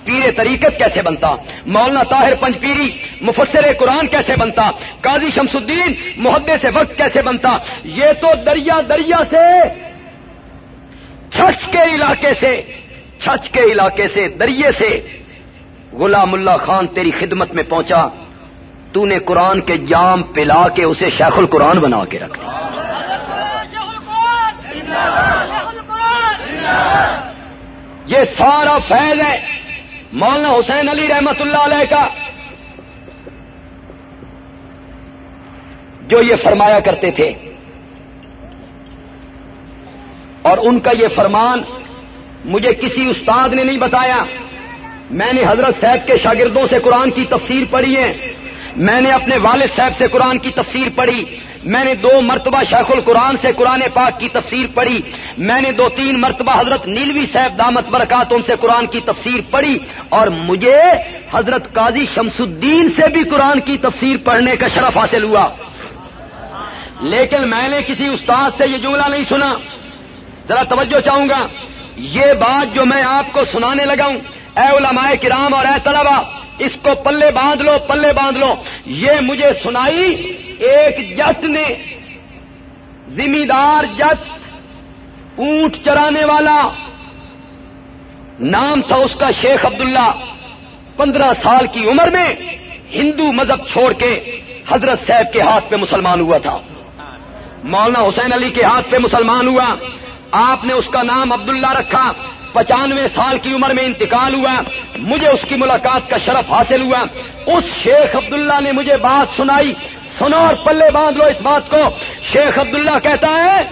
پیر طریقت کیسے بنتا؟ مولانا طاہر پنج پیری مفسر قرآن کیسے بنتا؟ قاضی شمس الدین محدے سے وقت کیسے بنتا؟ یہ تو دریا دریا سے، چھچ کے علاقے سے، چھچ کے علاقے سے، دریے سے۔ غلام اللہ خان تیری خدمت میں پہنچا۔ تو نے قرآن کے جام پلا کے اسے شیخ القرآن بنا کے رکھ یہ سارا فیض ہے۔ مولانا حسین علی رحمت اللہ علیہ کا جو یہ فرمایا کرتے تھے اور ان کا یہ فرمان مجھے کسی استاد نے نہیں بتایا میں نے حضرت صاحب کے شاگردوں سے قرآن کی تفسیر پڑھی ہے میں نے اپنے والد صاحب سے قرآن کی تفسیر پڑھی میں نے دو مرتبہ شیخ القرآن سے قرآن پاک کی تفسیر پڑھی۔ میں نے دو تین مرتبہ حضرت نیلوی صاحب دامت برکات ان سے قرآن کی تفسیر پڑھی۔ اور مجھے حضرت قاضی شمس الدین سے بھی قرآن کی تفسیر پڑھنے کا شرف حاصل ہوا۔ لیکن میں نے کسی استاد سے یہ جملہ نہیں سنا۔ ذرا توجہ چاہوں گا۔ یہ بات جو میں آپ کو سنانے لگا ہوں، اے علماء کرام اور اے طلبا اس کو پلے باندھ لو، پلے باندھ لو۔ یہ مجھے سنائی ایک جت نے ذمہ جت اونٹ چرانے والا نام تھا اس کا شیخ عبداللہ، پندرہ سال کی عمر میں ہندو مذہب چھوڑ کے حضرت صاحب کے ہاتھ پہ مسلمان ہوا تھا۔ مولانا حسین علی کے ہاتھ پہ مسلمان ہوا۔ آپ نے اس کا نام عبداللہ رکھا۔ پچانوے سال کی عمر میں انتقال ہوا۔ مجھے اس کی ملاقات کا شرف حاصل ہوا۔ اس شیخ عبداللہ نے مجھے بات سنائی۔ سنو اور پلے باندھ لو اس بات کو۔ شیخ عبداللہ کہتا ہے،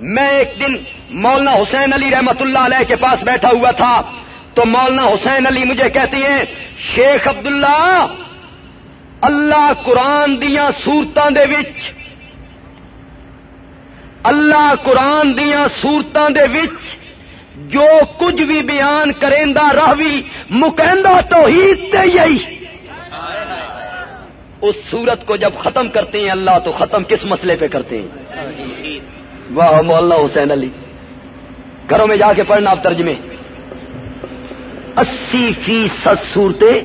میں ایک دن مولانا حسین علی رحمت اللہ علیہ کے پاس بیٹھا ہوا تھا۔ تو مولانا حسین علی مجھے کہتی ہیں، شیخ عبداللہ، اللہ قرآن دیا سورتوں دے وچ، اللہ قرآن دیا سورتوں دے وچ جو کچھ بھی بیان کریں راہوی مکہندہ تو ہی یہی۔ اس سورت کو جب ختم کرتے ہیں اللہ تو ختم کس مسئلے پہ کرتے ہیں؟ واہ مولا حسین علی۔ گھروں میں جا کے پڑھنا آپ ترجمے۔ اسی فیصد صورتیں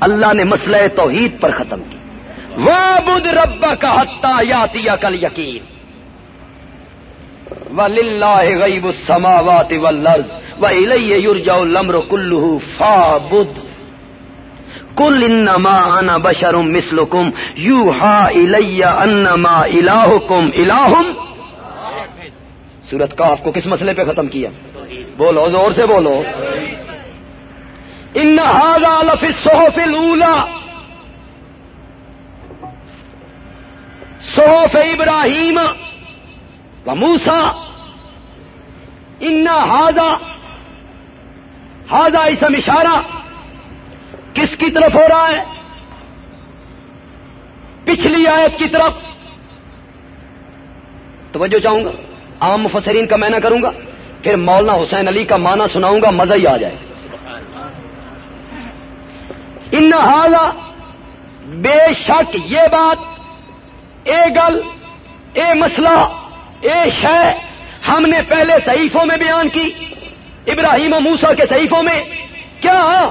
اللہ نے مسئلہ توحید پر ختم کی۔ وہ بدھ کا حتہ یاتیا کل یقین وللہ غیب السماوات والارض والیہ یرجع الامر کلہ فابد کل انما انا بشر مثلکم یوحا الی انما الہکم الہم سورت کاف کو کس مسئلے پہ ختم کیا؟ بولو، زور سے بولو۔ ان هذا لفی الصحف صحف ابراہیم و موسا ان ہاضا ہاضا اسم اشارہ۔ کس کی طرف ہو رہا ہے؟ پچھلی آیت کی طرف۔ توجہ چاہوں گا؟ عام مفسرین کا میں نہ کروں گا پھر مولانا حسین علی کا معنی سناؤں گا، مزہ ہی آ جائے۔ ان حالا بے شک یہ بات، اے گل، اے مسئلہ، اے شے، ہم نے پہلے صحیفوں میں بیان کی، ابراہیم و موسا کے صحیفوں میں۔ کیا؟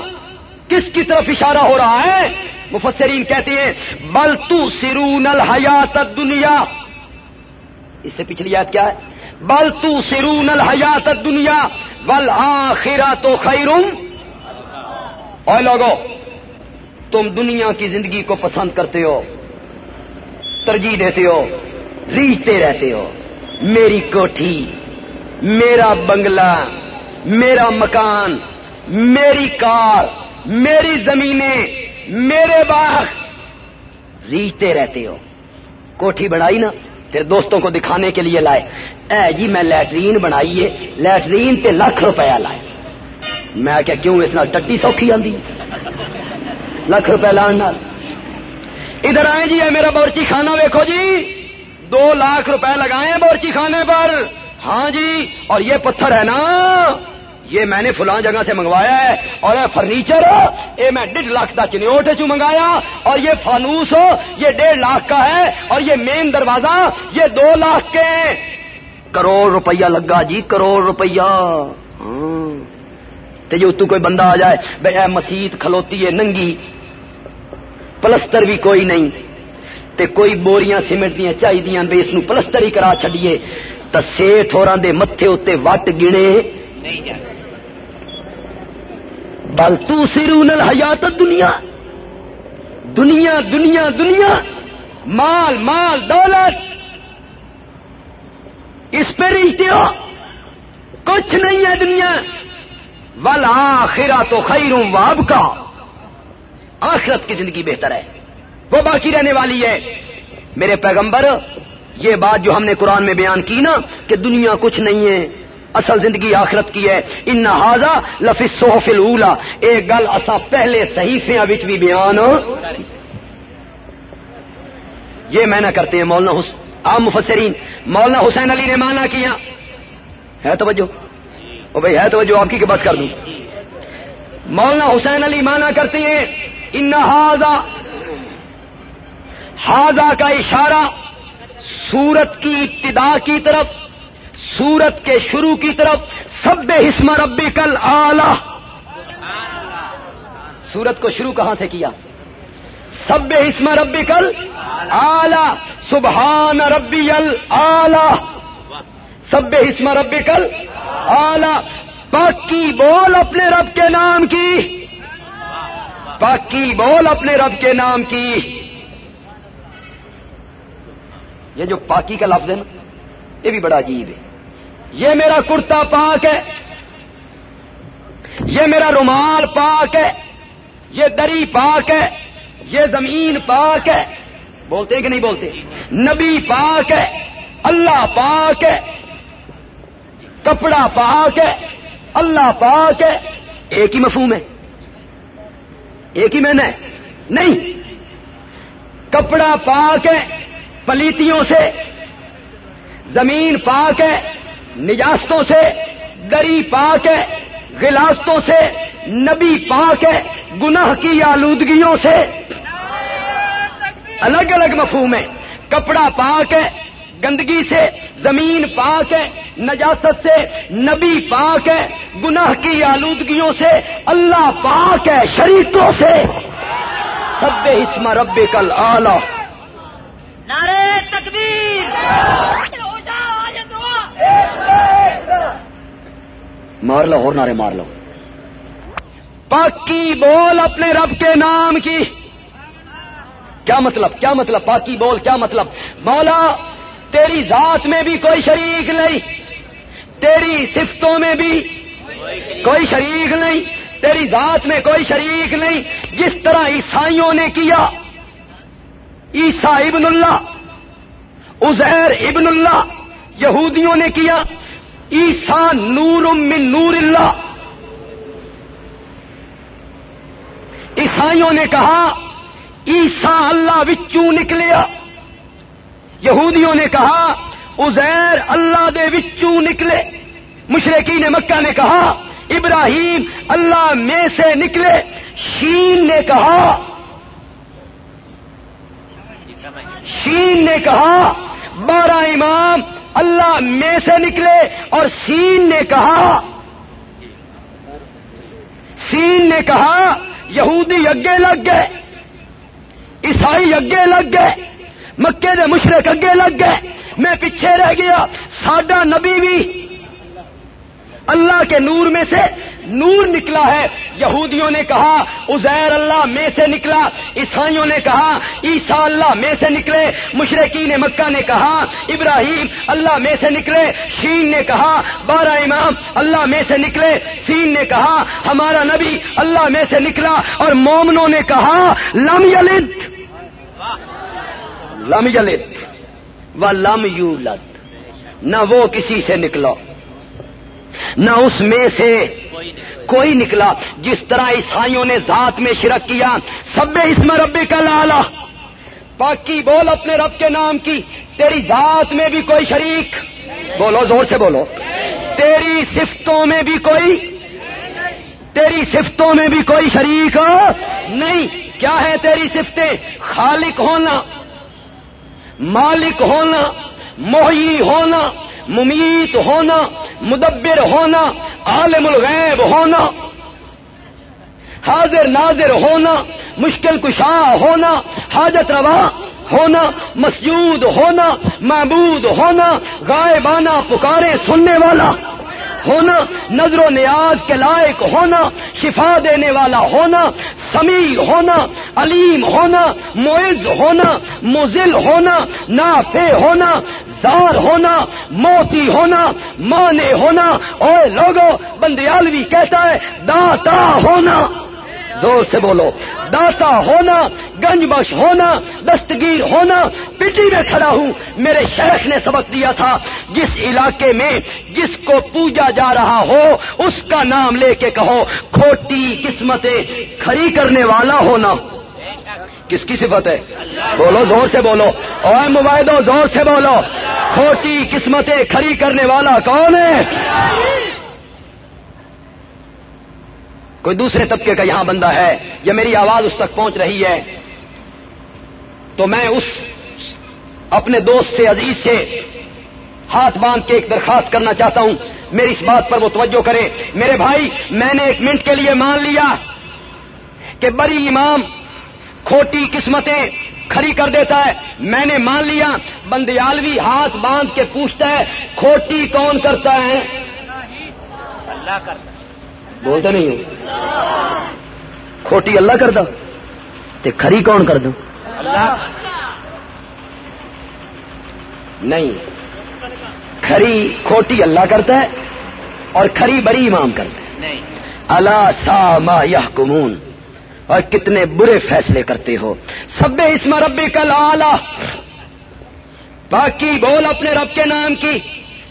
کس کی طرف اشارہ ہو رہا ہے؟ مفسرین کہتے ہیں، بل تو سرون الحیات دنیا اس سے پچھلی یاد کیا ہے؟ بل تو سرون الحیات دنیا بل آخرا تو خیروم اور لوگو تم دنیا کی زندگی کو پسند کرتے ہو، ترجیح دیتے ہو ریچتے رہتے ہو۔ میری کوٹھی، میرا بنگلہ، میرا مکان، میری کار میری زمینیں میرے باغ ریچتے رہتے ہو۔ کوٹھی بنائی نا، پھر دوستوں کو دکھانے کے لیے لائے۔ اے جی میں لیٹرین بنائی ہے، لیٹرین تے لاکھ روپیہ لائے۔ میں کیا کیوں اس نال ٹٹی سوکھی آندی؟ لاکھ روپے لان ادھر آئے جی ہے میرا بورچی کھانا ویکھو جی۔ دو لاکھ روپے لگائے بورچی کھانے پر۔ ہاں جی اور یہ پتھر ہے نا۔ یہ میں نے فلاں جگہ سے منگوایا ہے اور یہ فرنیچر یہ میں ڈیڑھ لاکھ کا چنوٹ چ منگایا اور یہ فانوس ہو، یہ ڈیڑھ لاکھ کا ہے اور یہ مین دروازہ، یہ دو لاکھ کے کروڑ روپیہ لگا جی کروڑ روپیہ۔ ہاں جو اتو کوئی بندہ آ جائے بھائی مسیت کھلوتی ہے، ننگی۔ پلستر بھی کوئی نہیں۔ تے کوئی بوریاں سیمنٹ دیا چاہیے بے اس پلستر ہی کرا چڈیے تو سیٹ ہو دے متے اتنے وٹ گنے۔ بل تو سرون الحیات دنیا۔ دنیا دنیا دنیا۔ مال مال، دولت۔ اس پہ ریچتے ہو۔ کچھ نہیں ہے دنیا۔ ول آخرا تو خیروں واب کا آخرت کی زندگی بہتر ہے۔ وہ باقی رہنے والی ہے۔ میرے پیغمبر، یہ بات جو ہم نے قرآن میں بیان کی نا کہ دنیا کچھ نہیں ہے۔ اصل زندگی آخرت کی ہے۔ ان نہذا لفی صحف الا ایک گل اصا پہلے صحیفیاں بچ بھی بیان یہ میں نہ کرتے ہیں، مولانا حس... عام مفسرین، مولانا حسین علی نے مانا کیا۔ ہے توجہ؟ او بھائی، ہے توجہ، آپ کی کہ بس کر دوں۔ مولانا حسین علی مانا کرتے ہیں، ان ہاضا ہاضا کا اشارہ سورت کی ابتدا کی طرف سورت کے شروع کی طرف سب حسم ربی کل آلہ سورت کو شروع کہاں سے کیا؟ سب حسم ربی کل آلہ سبحان ربی العلی سب حسم ربی کل آلہ پاکی بول اپنے رب کے نام کی۔ پاکی بول اپنے رب کے نام کی۔ یہ جو پاکی کا لفظ ہے نا، یہ بھی بڑا عجیب ہے۔ یہ میرا کرتا پاک ہے یہ میرا رومال پاک ہے یہ دری پاک ہے یہ زمین پاک ہے بولتے کہ نہیں بولتے نبی پاک ہے اللہ پاک ہے کپڑا پاک ہے اللہ پاک ہے ایک ہی مفہوم ہے ایک ہی میں نے نہیں کپڑا پاک ہے پلیتیوں سے زمین پاک ہے نجاستوں سے دری پاک ہے، غلاستوں سے نبی پاک ہے، گناہ کی آلودگیوں سے الگ الگ مفہوم ہے۔ کپڑا پاک ہے، گندگی سے زمین پاک ہے، نجاست سے نبی پاک ہے، گناہ کی آلودگیوں سے اللہ پاک ہے شریکوں سے۔ سب اسم رب کل آلہ نعرے تکبیر۔ مار لو اور نعرے مار لو۔ پاکی بول اپنے رب کے نام کی۔ کیا مطلب؟ کیا مطلب؟ پاکی بول کیا مطلب؟ مولا، تیری ذات میں بھی کوئی شریک نہیں۔ تیری صفتوں میں بھی کوئی شریک نہیں۔ تیری ذات میں کوئی شریک نہیں۔ جس طرح عیسائیوں نے کیا عیسا ابن اللہ ازیر ابن اللہ، یہودیوں نے کیا عیسا نور من نور اللہ۔ عیسائیوں نے کہا عیسا اللہ وچوں نکلیا یہودیوں نے کہا ازیر اللہ دے وچوں نکلے۔ مشرقین مکہ نے کہا، ابراہیم اللہ میں سے نکلے۔ شین نے کہا، شین نے کہا، بارہ امام اللہ میں سے نکلے اور سین نے کہا سین نے کہا یہودی اگے لگ گئے، عیسائی اگے لگ گئے، مکے دے مشرق اگے لگ گئے۔ میں پیچھے رہ گیا، ساڈا نبی بھی اللہ کے نور میں سے نور نکلا ہے۔ یہودیوں نے کہا ازیر اللہ میں سے نکلا۔ عیسائیوں نے کہا عیسا اللہ میں سے نکلے۔ مشرقی نے مکہ نے کہا، ابراہیم اللہ میں سے نکلے۔ شین نے کہا، بارہ امام اللہ میں سے نکلے۔ سین نے کہا، ہمارا نبی اللہ میں سے نکلا۔ اور مومنوں نے کہا، لم یلد۔ لم یلد و لم یولد۔ نہ وہ کسی سے نکلا، نہ اس میں سے کوئی نکلا جس طرح عیسائیوں نے ذات میں شرک کیا، سب اسم ربی کا لالا پاکی بول اپنے رب کے نام کی، تیری ذات میں بھی کوئی شریک۔ بولو، زور سے بولو۔ تیری صفتوں میں بھی کوئی، تیری صفتوں میں بھی کوئی شریک۔ نہیں، کیا ہے تیری صفتیں؟ خالق ہونا، مالک ہونا موہی ہونا۔ ممیت ہونا، مدبر ہونا، عالم الغیب ہونا، حاضر ناظر ہونا، مشکل کشا ہونا، حاجت روا ہونا، مسجود ہونا، معبود ہونا، غائبانہ پکارے سننے والا ہونا، نظر و نیاز کے لائق ہونا، شفا دینے والا ہونا، سمیع ہونا، علیم ہونا، معز ہونا مزل ہونا، نافع ہونا زار ہونا، موتی ہونا، مانے ہونا۔ اور لوگوں بندیالوی کہتا ہے، داتا ہونا۔ زور سے بولو، داتا ہونا گنج بش ہونا، دستگیر ہونا۔ پٹی میں کھڑا ہوں، میرے شیخ نے سبق دیا تھا، جس علاقے میں جس کو پوجا جا رہا ہو، اس کا نام لے کے کہو، کھوٹی قسمتیں کھڑی کرنے والا ہونا۔ کس کی صفت ہے؟ بولو، زور سے بولو۔ اور مباحدو زور سے بولو۔ کھوٹی قسمتیں کھڑی کرنے والا کون ہے؟ کوئی دوسرے طبقے کا یہاں بندہ ہے یا میری آواز اس تک پہنچ رہی ہے۔ تو میں اس اپنے دوست سے، عزیز سے ہاتھ باندھ کے ایک درخواست کرنا چاہتا ہوں۔ میری اس بات پر وہ توجہ کرے میرے بھائی، میں نے ایک منٹ کے لیے مان لیا کہ بڑی امام کھوٹی قسمتیں کھڑی کر دیتا ہے۔ میں نے مان لیا بندیالوی ہاتھ باندھ کے پوچھتا ہے کھوٹی کون کرتا ہے؟ اللہ کرتا بولتے نہیں ہو کھوٹی اللہ کر تے کھری کون کر دوں نہیں۔ کھری کھوٹی اللہ کرتا ہے اور کھری بری امام کرتا ہے۔ اللہ سا ما یا کمون اور کتنے برے فیصلے کرتے ہو۔ سب اسم ربی کل آلہ باقی بول اپنے رب کے نام کی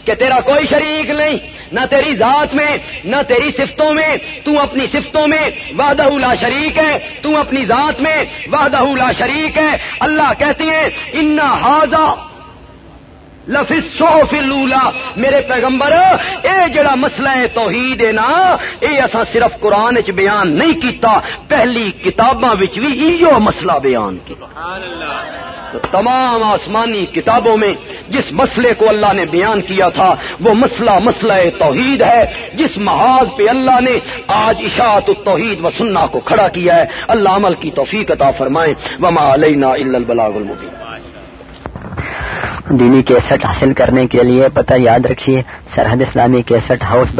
کہ تیرا کوئی شریک نہیں، نہ تیری ذات میں، نہ تیری صفتوں میں۔ تو اپنی صفتوں میں وحدہ لا شریک ہے، تو اپنی ذات میں وحدہ لا شریک ہے۔ اللہ کہتی ہیں، انا ہاضا لفظ لولا. میرے پیغمبر، اے جڑا مسئلہ ہے توحید ہے نا، اے اسا صرف قرآن چ بیان نہیں کیتا، پہلی کتاباں وچ بھی ایو مسئلہ بیان کیا تو تمام آسمانی کتابوں میں جس مسئلے کو اللہ نے بیان کیا تھا، وہ مسئلہ مسئلہ توحید ہے۔ جس محاذ پہ اللہ نے آج اشاعت التوحید و سننا کو کھڑا کیا ہے، اللہ عمل کی توفیق عطا فرمائے۔ وما علینا الا البلاغ المبین دینی کیسٹ حاصل کرنے کے لیے پتہ یاد رکھیے سرحد اسلامی کیسٹ ہاؤس